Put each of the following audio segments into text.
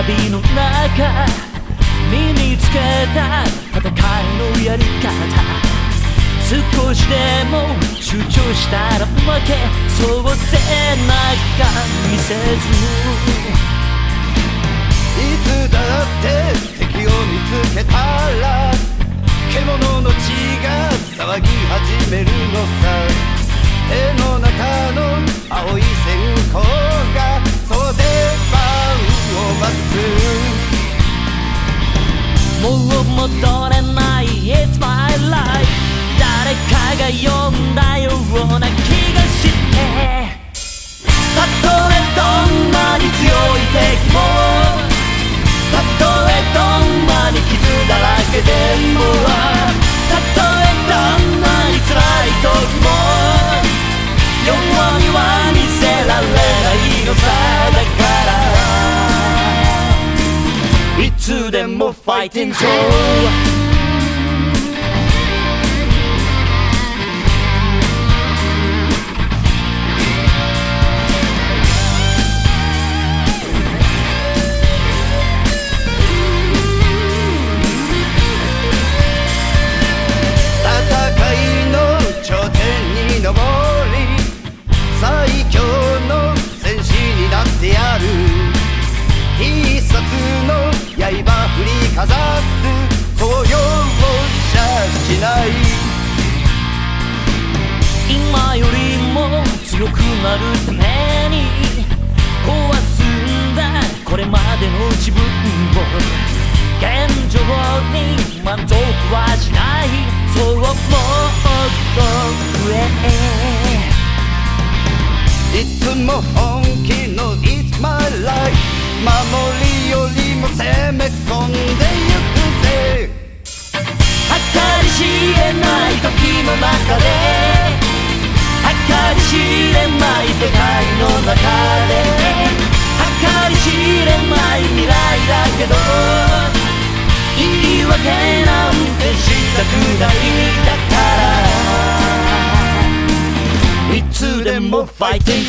旅の中身につけた戦いのやり方。少しでも主張したら負けそうせなか見せず。いつだって敵を見つけたらからいつでもファイティングソーかざすそう容赦しない今よりも強くなるために壊すんだこれまでの自分を現状に満足はしないそうもっと上いつも本気の It's my life 守り攻め込んでゆくぜ。計り知れない時の中で計り知れない世界の中で計り知れない未来だけど言い訳なんてしたくない。だからいつでもファイティング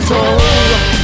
つで